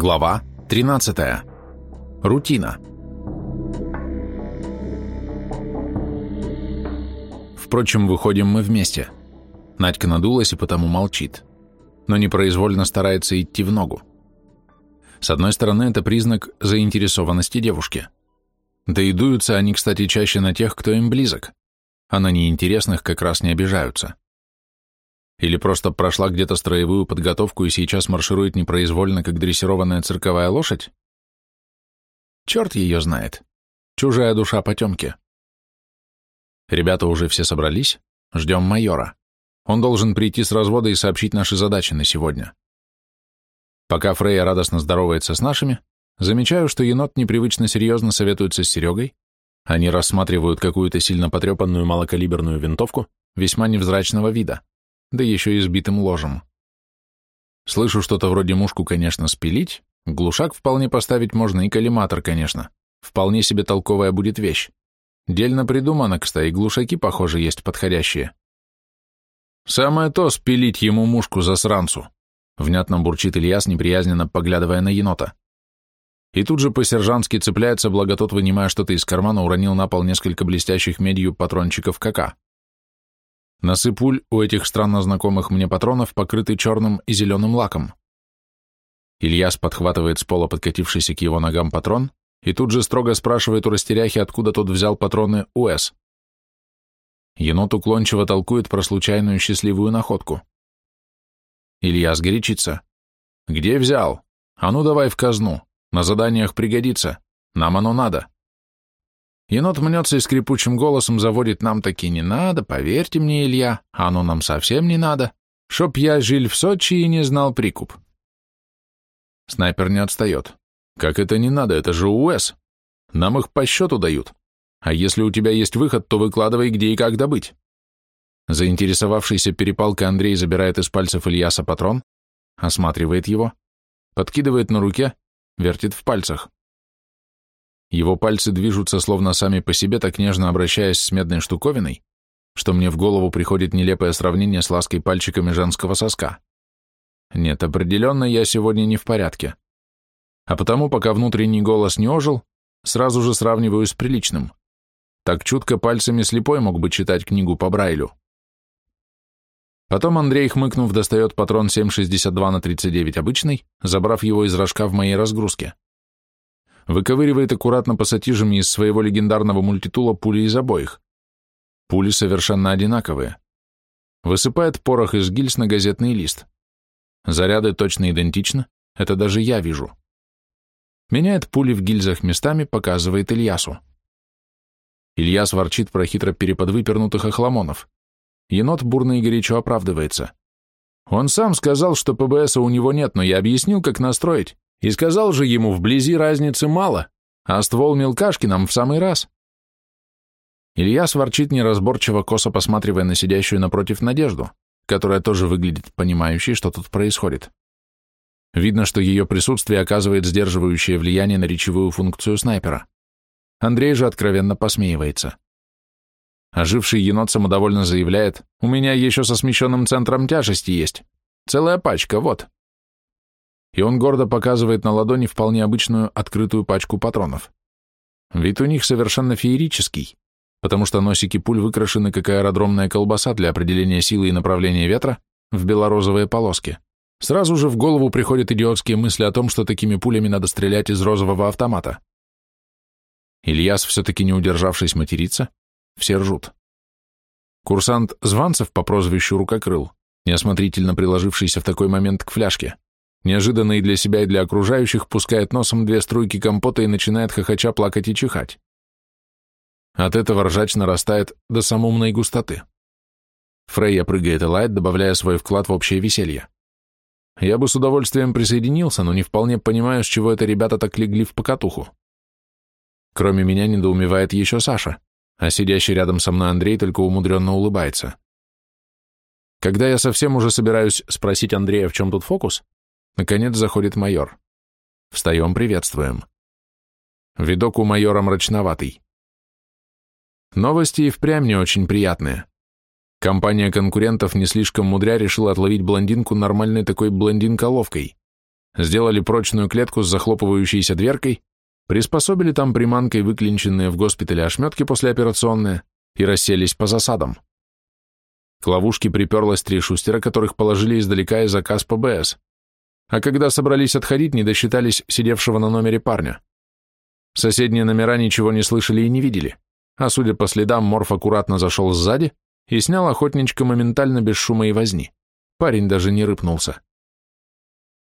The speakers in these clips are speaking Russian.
Глава 13. Рутина. Впрочем, выходим мы вместе. Надька надулась и потому молчит, но непроизвольно старается идти в ногу. С одной стороны, это признак заинтересованности девушки. Да и дуются они, кстати, чаще на тех, кто им близок, а на неинтересных как раз не обижаются. Или просто прошла где-то строевую подготовку и сейчас марширует непроизвольно, как дрессированная цирковая лошадь? Черт ее знает. Чужая душа потемки. Ребята уже все собрались, ждем майора. Он должен прийти с развода и сообщить наши задачи на сегодня. Пока Фрейя радостно здоровается с нашими, замечаю, что енот непривычно серьезно советуется с Серегой, они рассматривают какую-то сильно потрепанную малокалиберную винтовку весьма невзрачного вида да еще и сбитым ложем. Слышу что-то вроде мушку, конечно, спилить, глушак вполне поставить можно и коллиматор, конечно. Вполне себе толковая будет вещь. Дельно придумано, кстати, глушаки, похоже, есть подходящие. Самое то спилить ему мушку засранцу, внятно бурчит Ильяс, неприязненно поглядывая на енота. И тут же по-сержантски цепляется, благо тот, вынимая что-то из кармана, уронил на пол несколько блестящих медью патрончиков КК. Носы пуль у этих странно знакомых мне патронов покрыты черным и зеленым лаком. Ильяс подхватывает с пола подкатившийся к его ногам патрон и тут же строго спрашивает у растеряхи, откуда тот взял патроны УС. Енот уклончиво толкует про случайную счастливую находку. Ильяс горячится. «Где взял? А ну давай в казну. На заданиях пригодится. Нам оно надо». Енот мнется и скрипучим голосом заводит нам таки не надо, поверьте мне, Илья, оно нам совсем не надо, чтоб я жил в Сочи и не знал прикуп. Снайпер не отстает. Как это не надо, это же УС. Нам их по счету дают. А если у тебя есть выход, то выкладывай, где и как добыть. Заинтересовавшийся перепалкой Андрей забирает из пальцев Ильяса патрон, осматривает его, подкидывает на руке, вертит в пальцах. Его пальцы движутся словно сами по себе, так нежно обращаясь с медной штуковиной, что мне в голову приходит нелепое сравнение с лаской пальчиками женского соска. Нет, определенно я сегодня не в порядке. А потому, пока внутренний голос не ожил, сразу же сравниваю с приличным. Так чутко пальцами слепой мог бы читать книгу по Брайлю. Потом Андрей, хмыкнув, достает патрон 7,62 на 39 обычный, забрав его из рожка в моей разгрузке выковыривает аккуратно пассатижами из своего легендарного мультитула пули из обоих. Пули совершенно одинаковые. Высыпает порох из гильз на газетный лист. Заряды точно идентичны, это даже я вижу. Меняет пули в гильзах местами, показывает Ильясу. Ильяс ворчит про хитро переподвыпернутых охламонов. Енот бурно и горячо оправдывается. Он сам сказал, что ПБСа у него нет, но я объяснил, как настроить. И сказал же ему, вблизи разницы мало, а ствол мелкашки нам в самый раз. Илья сворчит неразборчиво, косо посматривая на сидящую напротив Надежду, которая тоже выглядит понимающей, что тут происходит. Видно, что ее присутствие оказывает сдерживающее влияние на речевую функцию снайпера. Андрей же откровенно посмеивается. Оживший енот самодовольно заявляет, «У меня еще со смещенным центром тяжести есть. Целая пачка, вот» и он гордо показывает на ладони вполне обычную открытую пачку патронов. Вид у них совершенно феерический, потому что носики пуль выкрашены как аэродромная колбаса для определения силы и направления ветра в белорозовые полоски. Сразу же в голову приходят идиотские мысли о том, что такими пулями надо стрелять из розового автомата. Ильяс, все-таки не удержавшись, матерится, все ржут. Курсант Званцев по прозвищу Рукокрыл, неосмотрительно приложившийся в такой момент к фляжке, Неожиданно и для себя, и для окружающих пускает носом две струйки компота и начинает хохоча плакать и чихать. От этого ржач нарастает до самоумной густоты. Фрейя прыгает и лает, добавляя свой вклад в общее веселье. Я бы с удовольствием присоединился, но не вполне понимаю, с чего это ребята так легли в покатуху. Кроме меня недоумевает еще Саша, а сидящий рядом со мной Андрей только умудренно улыбается. Когда я совсем уже собираюсь спросить Андрея, в чем тут фокус, Наконец заходит майор. Встаем, приветствуем. Видок у майора мрачноватый. Новости и впрямь не очень приятные. Компания конкурентов не слишком мудря решила отловить блондинку нормальной такой блондинколовкой. Сделали прочную клетку с захлопывающейся дверкой, приспособили там приманкой выклинченные в госпитале ошметки послеоперационные и расселись по засадам. К ловушке приперлось три шустера, которых положили издалека и заказ ПБС. А когда собрались отходить, не досчитались сидевшего на номере парня. Соседние номера ничего не слышали и не видели, а судя по следам, Морф аккуратно зашел сзади и снял охотничка моментально без шума и возни. Парень даже не рыпнулся.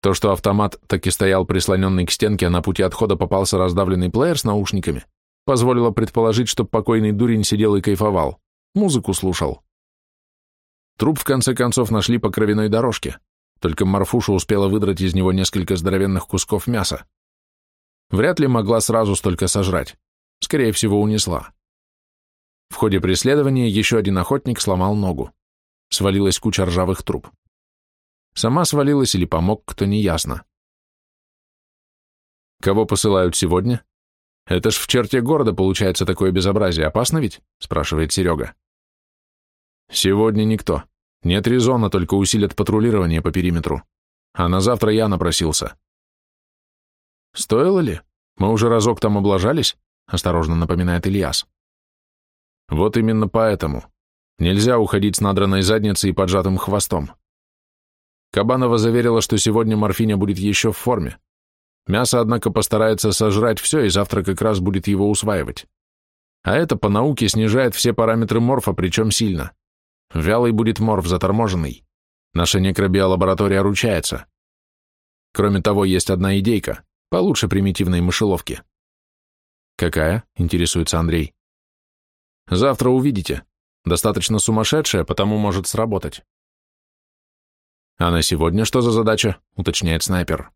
То, что автомат так и стоял прислоненный к стенке, а на пути отхода попался раздавленный плеер с наушниками, позволило предположить, что покойный дурень сидел и кайфовал, музыку слушал. Труп в конце концов нашли по кровяной дорожке, только Марфуша успела выдрать из него несколько здоровенных кусков мяса. Вряд ли могла сразу столько сожрать, скорее всего, унесла. В ходе преследования еще один охотник сломал ногу. Свалилась куча ржавых труб. Сама свалилась или помог, кто не ясно. Кого посылают сегодня? Это ж в черте города получается такое безобразие. Опасно ведь? Спрашивает Серега. Сегодня никто. Нет резона, только усилят патрулирование по периметру. А на завтра я напросился. Стоило ли? Мы уже разок там облажались, осторожно напоминает Ильяс. Вот именно поэтому. Нельзя уходить с надранной задницей и поджатым хвостом. Кабанова заверила, что сегодня морфиня будет еще в форме. Мясо, однако, постарается сожрать все, и завтра как раз будет его усваивать. А это по науке снижает все параметры морфа, причем сильно. Вялый будет морф, заторможенный. Наша некробиолаборатория ручается. Кроме того, есть одна идейка, получше примитивной мышеловки. Какая? Интересуется Андрей. Завтра увидите. Достаточно сумасшедшая, потому может сработать. А на сегодня что за задача? Уточняет снайпер.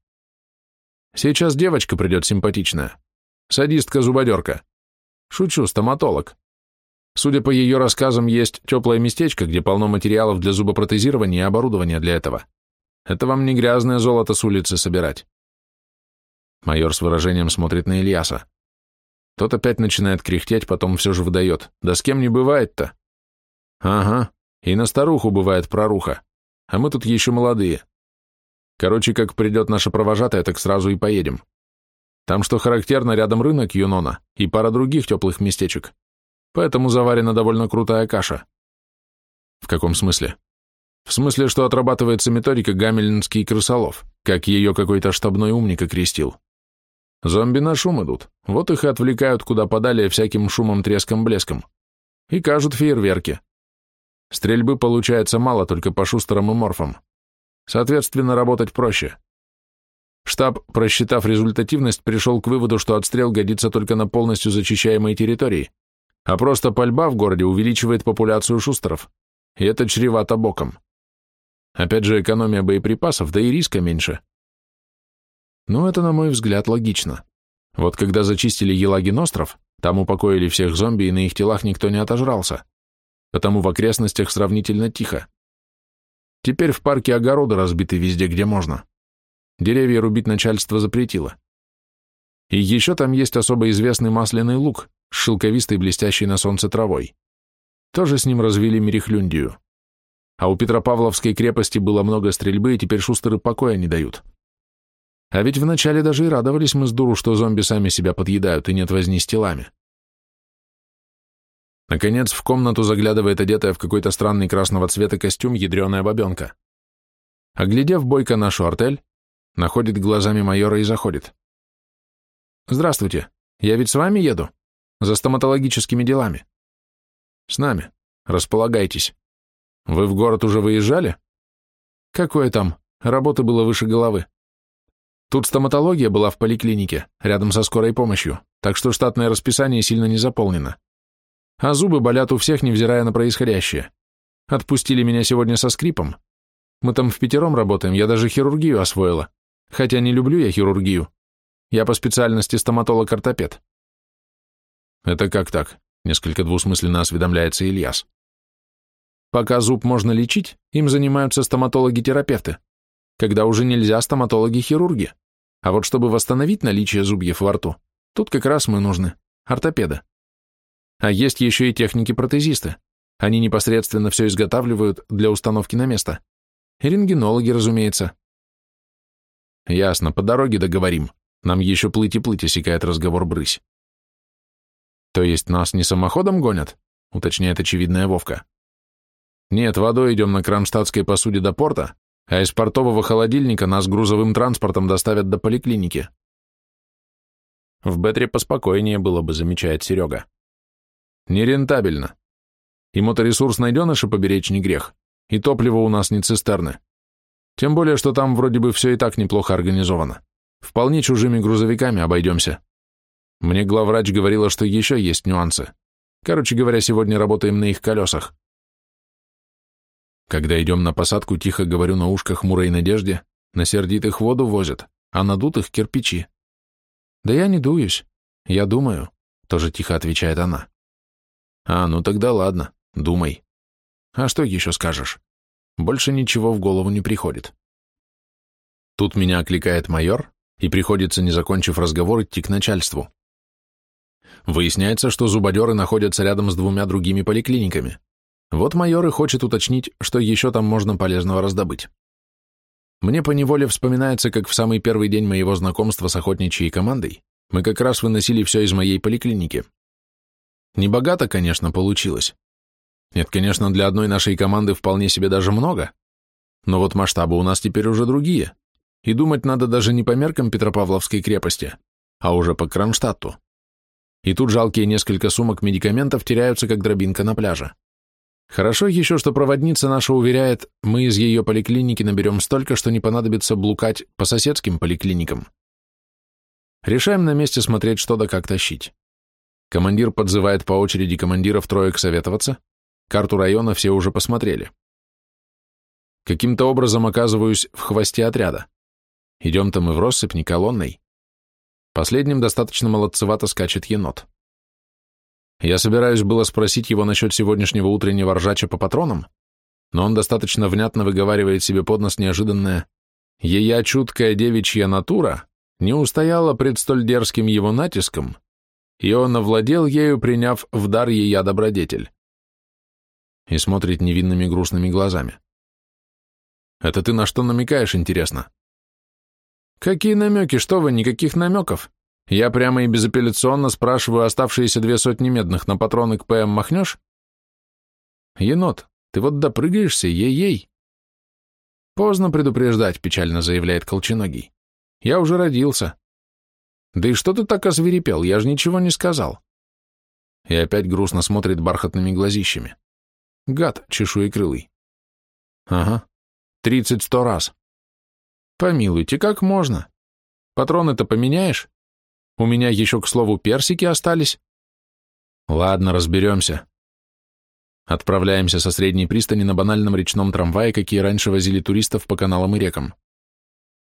Сейчас девочка придет симпатичная. Садистка-зубодерка. Шучу, стоматолог. Судя по ее рассказам, есть теплое местечко, где полно материалов для зубопротезирования и оборудования для этого. Это вам не грязное золото с улицы собирать. Майор с выражением смотрит на Ильяса. Тот опять начинает кряхтеть, потом все же выдает. Да с кем не бывает-то? Ага, и на старуху бывает проруха. А мы тут еще молодые. Короче, как придет наша провожатая, так сразу и поедем. Там, что характерно, рядом рынок Юнона и пара других теплых местечек поэтому заварена довольно крутая каша. В каком смысле? В смысле, что отрабатывается методика гамельнский крысолов, как ее какой-то штабной умник окрестил. Зомби на шум идут, вот их и отвлекают куда подали всяким шумом, треском, блеском. И кажут фейерверки. Стрельбы получается мало, только по шустерам и морфам. Соответственно, работать проще. Штаб, просчитав результативность, пришел к выводу, что отстрел годится только на полностью зачищаемой территории, а просто пальба в городе увеличивает популяцию шустеров, и это чревато боком. Опять же, экономия боеприпасов, да и риска меньше. Ну, это, на мой взгляд, логично. Вот когда зачистили Елагин остров, там упокоили всех зомби, и на их телах никто не отожрался, потому в окрестностях сравнительно тихо. Теперь в парке огороды разбиты везде, где можно. Деревья рубить начальство запретило. И еще там есть особо известный масляный лук, шелковистой блестящей на солнце травой. Тоже с ним развели мерехлюндию. А у Петропавловской крепости было много стрельбы, и теперь шустеры покоя не дают. А ведь вначале даже и радовались мы с дуру, что зомби сами себя подъедают и нет возни с телами. Наконец в комнату заглядывает одетая в какой-то странный красного цвета костюм ядреная бабенка. Оглядев бойко нашу артель, находит глазами майора и заходит. «Здравствуйте, я ведь с вами еду?» За стоматологическими делами. С нами. Располагайтесь. Вы в город уже выезжали? Какое там? Работы было выше головы. Тут стоматология была в поликлинике, рядом со скорой помощью, так что штатное расписание сильно не заполнено. А зубы болят у всех, невзирая на происходящее. Отпустили меня сегодня со скрипом. Мы там в пятером работаем, я даже хирургию освоила. Хотя не люблю я хирургию. Я по специальности стоматолог-ортопед. Это как так? Несколько двусмысленно осведомляется Ильяс. Пока зуб можно лечить, им занимаются стоматологи-терапевты. Когда уже нельзя, стоматологи-хирурги. А вот чтобы восстановить наличие зубьев во рту, тут как раз мы нужны, ортопеды. А есть еще и техники-протезисты. Они непосредственно все изготавливают для установки на место. И рентгенологи, разумеется. Ясно, по дороге договорим. Нам еще плыть и плыть, осекает разговор брысь. То есть нас не самоходом гонят? Уточняет очевидная Вовка. Нет, водой идем на кронштадтской посуде до порта, а из портового холодильника нас грузовым транспортом доставят до поликлиники. В Бетре поспокойнее было бы, замечает Серега. Нерентабельно. И моторесурс найденыша поберечь не грех, и топливо у нас не цистерны. Тем более, что там вроде бы все и так неплохо организовано. Вполне чужими грузовиками обойдемся. Мне главврач говорила, что еще есть нюансы. Короче говоря, сегодня работаем на их колесах. Когда идем на посадку, тихо говорю на ушко хмурой надежде, на сердитых воду возят, а на дутых кирпичи. Да я не дуюсь, я думаю, тоже тихо отвечает она. А, ну тогда ладно, думай. А что еще скажешь? Больше ничего в голову не приходит. Тут меня окликает майор, и приходится, не закончив разговор, идти к начальству. Выясняется, что зубодеры находятся рядом с двумя другими поликлиниками. Вот майор и хочет уточнить, что еще там можно полезного раздобыть. Мне поневоле вспоминается, как в самый первый день моего знакомства с охотничьей командой мы как раз выносили все из моей поликлиники. Небогато, конечно, получилось. Нет, конечно, для одной нашей команды вполне себе даже много. Но вот масштабы у нас теперь уже другие. И думать надо даже не по меркам Петропавловской крепости, а уже по Кронштадту. И тут жалкие несколько сумок медикаментов теряются, как дробинка на пляже. Хорошо еще, что проводница наша уверяет, мы из ее поликлиники наберем столько, что не понадобится блукать по соседским поликлиникам. Решаем на месте смотреть, что да как тащить. Командир подзывает по очереди командиров троек советоваться, карту района все уже посмотрели. Каким-то образом оказываюсь в хвосте отряда. Идем-то мы в россыпь, не колонной. Последним достаточно молодцевато скачет енот. Я собираюсь было спросить его насчет сегодняшнего утреннего ржача по патронам, но он достаточно внятно выговаривает себе под нос неожиданное «Ея чуткая девичья натура» не устояла пред столь дерзким его натиском, и он овладел ею, приняв в дар ея добродетель. И смотрит невинными грустными глазами. Это ты на что намекаешь, интересно? Какие намеки, что вы, никаких намеков. Я прямо и безапелляционно спрашиваю оставшиеся две сотни медных на патроны к ПМ махнешь? Енот, ты вот допрыгаешься, ей-ей. Поздно предупреждать, печально заявляет Колченогий. Я уже родился. Да и что ты так озверепел, я же ничего не сказал. И опять грустно смотрит бархатными глазищами. Гад чешуекрылый. Ага, тридцать-сто раз. Помилуйте, как можно? Патроны-то поменяешь? У меня еще, к слову, персики остались. Ладно, разберемся. Отправляемся со средней пристани на банальном речном трамвае, какие раньше возили туристов по каналам и рекам.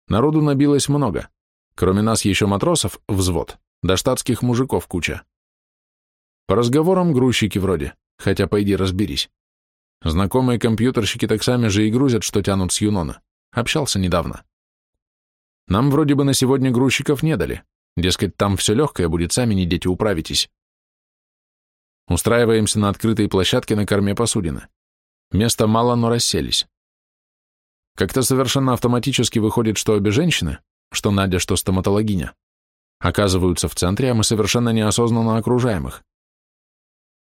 Народу набилось много. Кроме нас еще матросов взвод, да штатских мужиков куча. По разговорам грузчики вроде, хотя пойди разберись. Знакомые компьютерщики так сами же и грузят, что тянут с Юнона. Общался недавно. Нам вроде бы на сегодня грузчиков не дали. Дескать, там все легкое будет, сами не дети, управитесь. Устраиваемся на открытой площадке на корме посудины. Места мало, но расселись. Как-то совершенно автоматически выходит, что обе женщины, что Надя, что стоматологиня, оказываются в центре, а мы совершенно неосознанно окружаем их.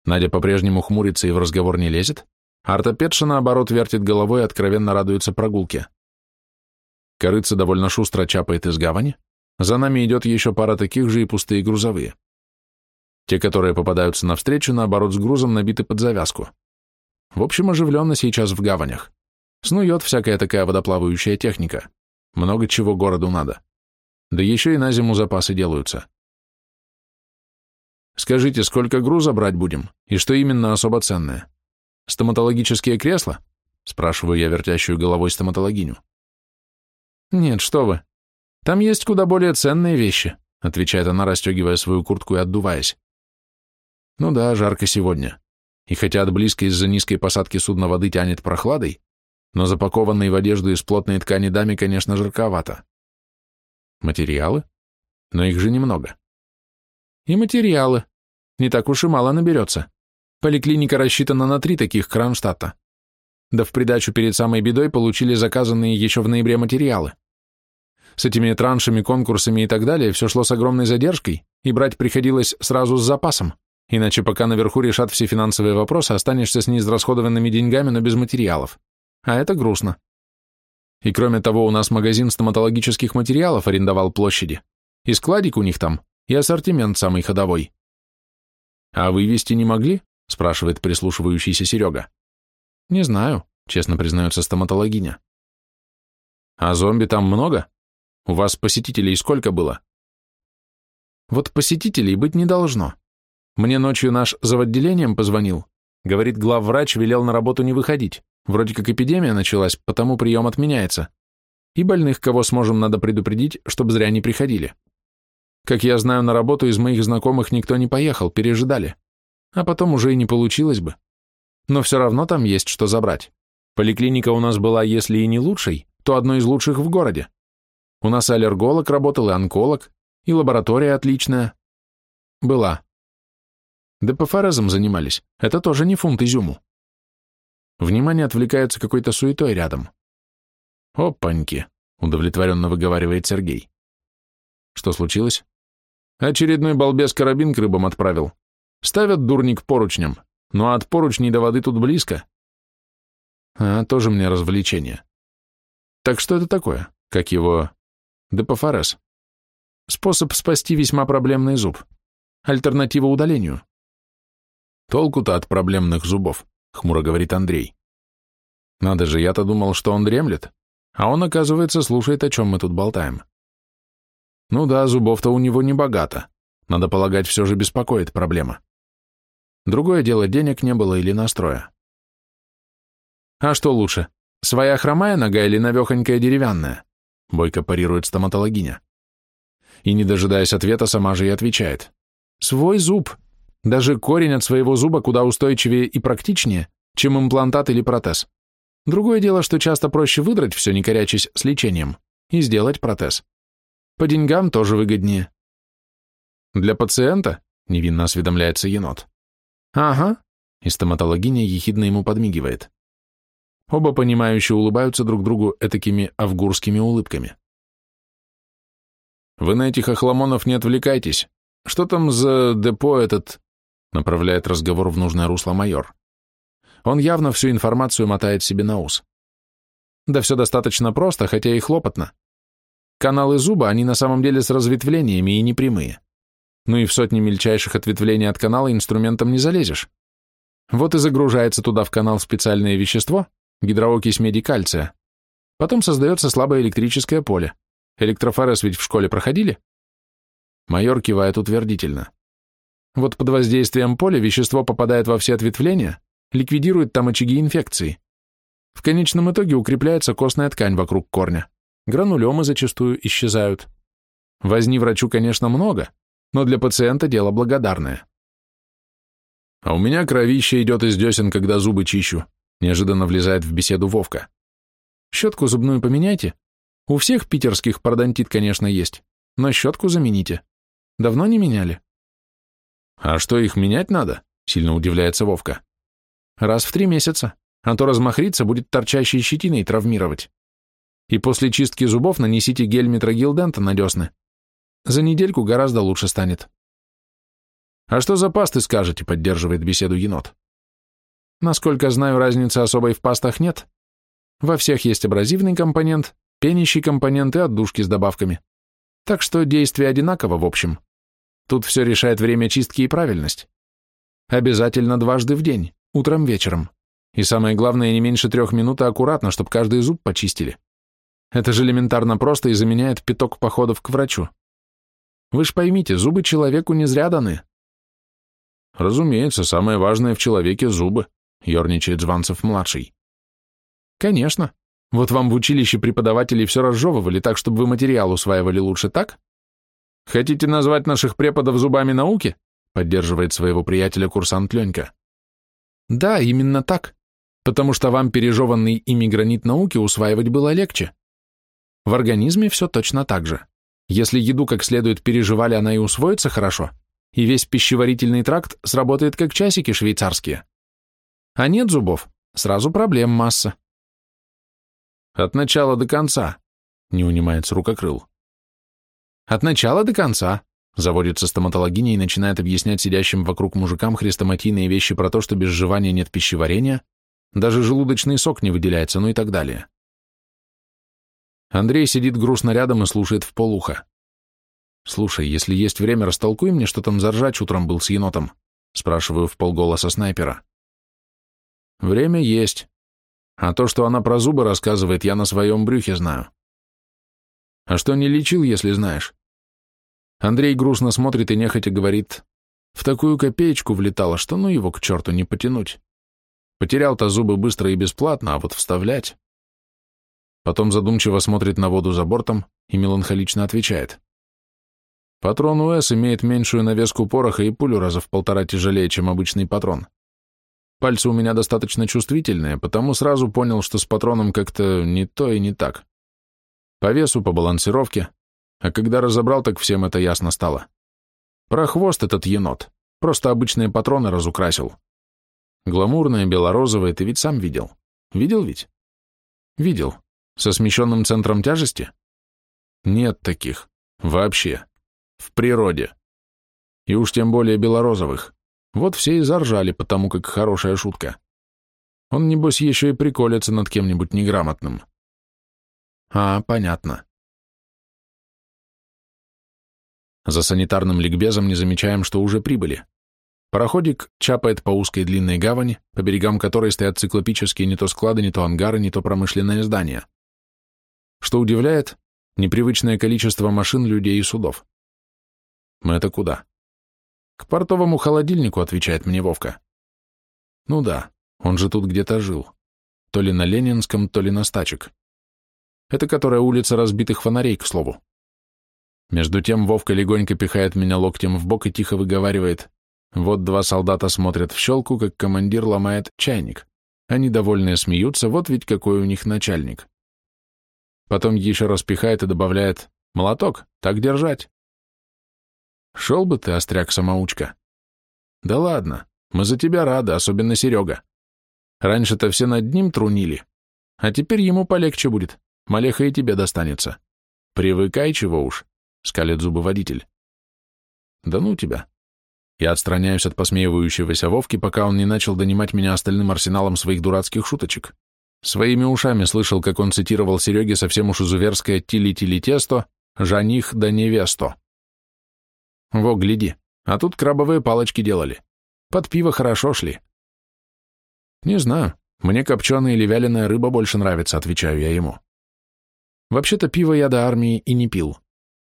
Надя по-прежнему хмурится и в разговор не лезет, а ортопедша, наоборот, вертит головой и откровенно радуется прогулке. Корыца довольно шустро чапает из гавани, за нами идет еще пара таких же и пустые грузовые. Те, которые попадаются навстречу, наоборот, с грузом набиты под завязку. В общем, оживленно сейчас в гаванях. Снует всякая такая водоплавающая техника. Много чего городу надо. Да еще и на зиму запасы делаются. Скажите, сколько груза брать будем? И что именно особо ценное? Стоматологические кресла? Спрашиваю я вертящую головой стоматологиню. Нет, что вы. Там есть куда более ценные вещи, отвечает она, расстегивая свою куртку и отдуваясь. Ну да, жарко сегодня. И хотя от близкой из-за низкой посадки судна воды тянет прохладой, но запакованной в одежду из плотной ткани даме, конечно, жарковато. Материалы? Но их же немного. И материалы. Не так уж и мало наберется. Поликлиника рассчитана на три таких Кронштадта. Да в придачу перед самой бедой получили заказанные еще в ноябре материалы. С этими траншами, конкурсами и так далее все шло с огромной задержкой, и брать приходилось сразу с запасом, иначе пока наверху решат все финансовые вопросы, останешься с неизрасходованными деньгами, но без материалов. А это грустно. И кроме того, у нас магазин стоматологических материалов арендовал площади, и складик у них там, и ассортимент самый ходовой. «А вывести не могли?» – спрашивает прислушивающийся Серега. «Не знаю», – честно признается стоматологиня. «А зомби там много?» У вас посетителей сколько было? Вот посетителей быть не должно. Мне ночью наш заводделением позвонил. Говорит, главврач велел на работу не выходить. Вроде как эпидемия началась, потому прием отменяется. И больных, кого сможем, надо предупредить, чтобы зря не приходили. Как я знаю, на работу из моих знакомых никто не поехал, пережидали. А потом уже и не получилось бы. Но все равно там есть что забрать. Поликлиника у нас была, если и не лучшей, то одной из лучших в городе. У нас аллерголог работал, и онколог, и лаборатория отличная. Была. ДПФРЗом занимались. Это тоже не фунт изюму. Внимание отвлекается какой-то суетой рядом. «Опаньки», — удовлетворенно выговаривает Сергей. Что случилось? Очередной балбес карабин к рыбам отправил. Ставят дурник поручням, ну а от поручней до воды тут близко. А, тоже мне развлечение. Так что это такое? Как его... Депофорез. Способ спасти весьма проблемный зуб. Альтернатива удалению. Толку-то от проблемных зубов, хмуро говорит Андрей. Надо же, я-то думал, что он дремлет, а он, оказывается, слушает, о чем мы тут болтаем. Ну да, зубов-то у него не богато. Надо полагать, все же беспокоит проблема. Другое дело, денег не было или настроя. А что лучше, своя хромая нога или навехонькая деревянная? Бойко парирует стоматологиня. И, не дожидаясь ответа, сама же и отвечает. Свой зуб. Даже корень от своего зуба куда устойчивее и практичнее, чем имплантат или протез. Другое дело, что часто проще выдрать все, не корячись с лечением, и сделать протез. По деньгам тоже выгоднее. Для пациента, невинно осведомляется енот. Ага, и стоматологиня ехидно ему подмигивает. Оба понимающе улыбаются друг другу этакими авгурскими улыбками. «Вы на этих охламонов не отвлекайтесь. Что там за депо этот?» направляет разговор в нужное русло майор. Он явно всю информацию мотает себе на ус. Да все достаточно просто, хотя и хлопотно. Каналы зуба, они на самом деле с разветвлениями и непрямые. Ну и в сотни мельчайших ответвлений от канала инструментом не залезешь. Вот и загружается туда в канал специальное вещество, гидроокись меди кальция. Потом создается слабое электрическое поле. Электрофорез ведь в школе проходили? Майор кивает утвердительно. Вот под воздействием поля вещество попадает во все ответвления, ликвидирует там очаги инфекции. В конечном итоге укрепляется костная ткань вокруг корня. Гранулемы зачастую исчезают. Возни врачу, конечно, много, но для пациента дело благодарное. А у меня кровище идет из десен, когда зубы чищу, Неожиданно влезает в беседу Вовка. Щетку зубную поменяйте. У всех питерских пародонтит, конечно, есть, но щетку замените. Давно не меняли? А что, их менять надо? Сильно удивляется Вовка. Раз в три месяца, а то размахриться будет торчащей щетиной травмировать. И после чистки зубов нанесите гель метрогилдента на десны. За недельку гораздо лучше станет. А что за пасты скажете, поддерживает беседу енот. Насколько знаю, разницы особой в пастах нет. Во всех есть абразивный компонент, пенящий компонент и отдушки с добавками. Так что действие одинаково в общем. Тут все решает время чистки и правильность. Обязательно дважды в день, утром-вечером. И самое главное, не меньше трех минут, а аккуратно, чтобы каждый зуб почистили. Это же элементарно просто и заменяет пяток походов к врачу. Вы ж поймите, зубы человеку не зря даны. Разумеется, самое важное в человеке – зубы, ерничает Званцев-младший. Конечно. Вот вам в училище преподаватели все разжевывали так, чтобы вы материал усваивали лучше, так? Хотите назвать наших преподов зубами науки? Поддерживает своего приятеля курсант Ленька. Да, именно так. Потому что вам пережеванный ими гранит науки усваивать было легче. В организме все точно так же. Если еду как следует переживали, она и усвоится хорошо, и весь пищеварительный тракт сработает как часики швейцарские. А нет зубов, сразу проблем масса. От начала до конца. не унимается рукокрыл. От начала до конца, заводится стоматологиня и начинает объяснять сидящим вокруг мужикам хрестоматийные вещи про то, что без жевания нет пищеварения, даже желудочный сок не выделяется, ну и так далее. Андрей сидит грустно рядом и слушает в полуха. «Слушай, если есть время, растолкуй мне, что там за утром был с енотом», спрашиваю в полголоса снайпера. «Время есть. А то, что она про зубы рассказывает, я на своем брюхе знаю». «А что не лечил, если знаешь?» Андрей грустно смотрит и нехотя говорит, «В такую копеечку влетало, что ну его к черту не потянуть. Потерял-то зубы быстро и бесплатно, а вот вставлять...» Потом задумчиво смотрит на воду за бортом и меланхолично отвечает. Патрон УС имеет меньшую навеску пороха и пулю раза в полтора тяжелее, чем обычный патрон. Пальцы у меня достаточно чувствительные, потому сразу понял, что с патроном как-то не то и не так. По весу, по балансировке, а когда разобрал, так всем это ясно стало. Про хвост этот енот. Просто обычные патроны разукрасил. Гламурные, белорозовые, ты ведь сам видел. Видел ведь? Видел. Со смещенным центром тяжести? Нет таких. Вообще. В природе. И уж тем более белорозовых. Вот все и заржали, потому как хорошая шутка. Он, небось, еще и приколится над кем-нибудь неграмотным. А, понятно. За санитарным ликбезом не замечаем, что уже прибыли. Пароходик чапает по узкой длинной гавани, по берегам которой стоят циклопические не то склады, не то ангары, не то промышленные здания. Что удивляет, непривычное количество машин, людей и судов. Мы это куда? К портовому холодильнику, отвечает мне Вовка. Ну да, он же тут где-то жил. То ли на Ленинском, то ли на Стачек. Это которая улица разбитых фонарей, к слову. Между тем Вовка легонько пихает меня локтем в бок и тихо выговаривает. Вот два солдата смотрят в щелку, как командир ломает чайник. Они довольные смеются, вот ведь какой у них начальник. Потом еще раз пихает и добавляет «Молоток, так держать». Шел бы ты, остряк-самоучка. Да ладно, мы за тебя рады, особенно Серега. Раньше-то все над ним трунили, а теперь ему полегче будет, малеха и тебе достанется. Привыкай, чего уж. — скалит зубы водитель. «Да ну тебя!» Я отстраняюсь от посмеивающегося Вовки, пока он не начал донимать меня остальным арсеналом своих дурацких шуточек. Своими ушами слышал, как он цитировал Сереге совсем уж изуверское «тили-тили тесто», «жаних да невесто». Во, гляди, а тут крабовые палочки делали. Под пиво хорошо шли. Не знаю, мне копченая или вяленая рыба больше нравится, отвечаю я ему. Вообще-то пиво я до армии и не пил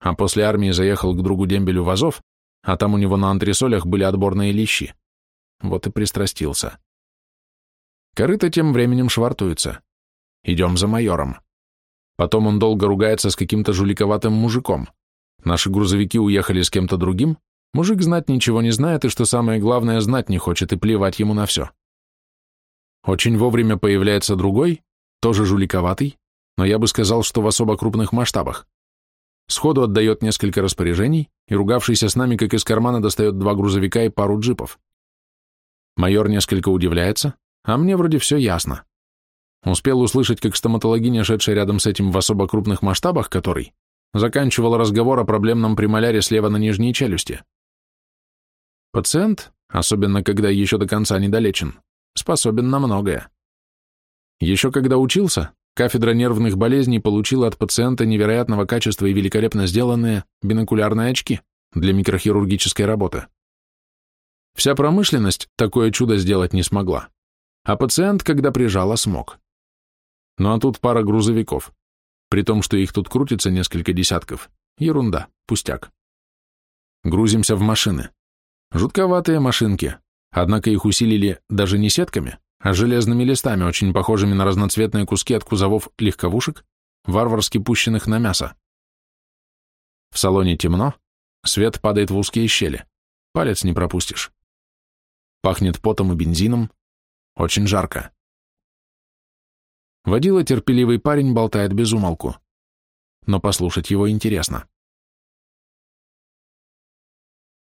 а после армии заехал к другу дембелю в Азов, а там у него на антресолях были отборные лещи. Вот и пристрастился. Корыто тем временем швартуется. Идем за майором. Потом он долго ругается с каким-то жуликоватым мужиком. Наши грузовики уехали с кем-то другим, мужик знать ничего не знает, и что самое главное, знать не хочет и плевать ему на все. Очень вовремя появляется другой, тоже жуликоватый, но я бы сказал, что в особо крупных масштабах. Сходу отдает несколько распоряжений и, ругавшийся с нами, как из кармана, достает два грузовика и пару джипов. Майор несколько удивляется, а мне вроде все ясно. Успел услышать, как стоматологиня, шедшая рядом с этим в особо крупных масштабах, который заканчивал разговор о проблемном премоляре слева на нижней челюсти. Пациент, особенно когда еще до конца недолечен, способен на многое. Еще когда учился, Кафедра нервных болезней получила от пациента невероятного качества и великолепно сделанные бинокулярные очки для микрохирургической работы. Вся промышленность такое чудо сделать не смогла, а пациент, когда прижала, смог. Ну а тут пара грузовиков, при том, что их тут крутится несколько десятков. Ерунда, пустяк. Грузимся в машины. Жутковатые машинки, однако их усилили даже не сетками, а железными листами, очень похожими на разноцветные куски от кузовов легковушек, варварски пущенных на мясо. В салоне темно, свет падает в узкие щели, палец не пропустишь. Пахнет потом и бензином, очень жарко. Водила терпеливый парень болтает без умолку, но послушать его интересно.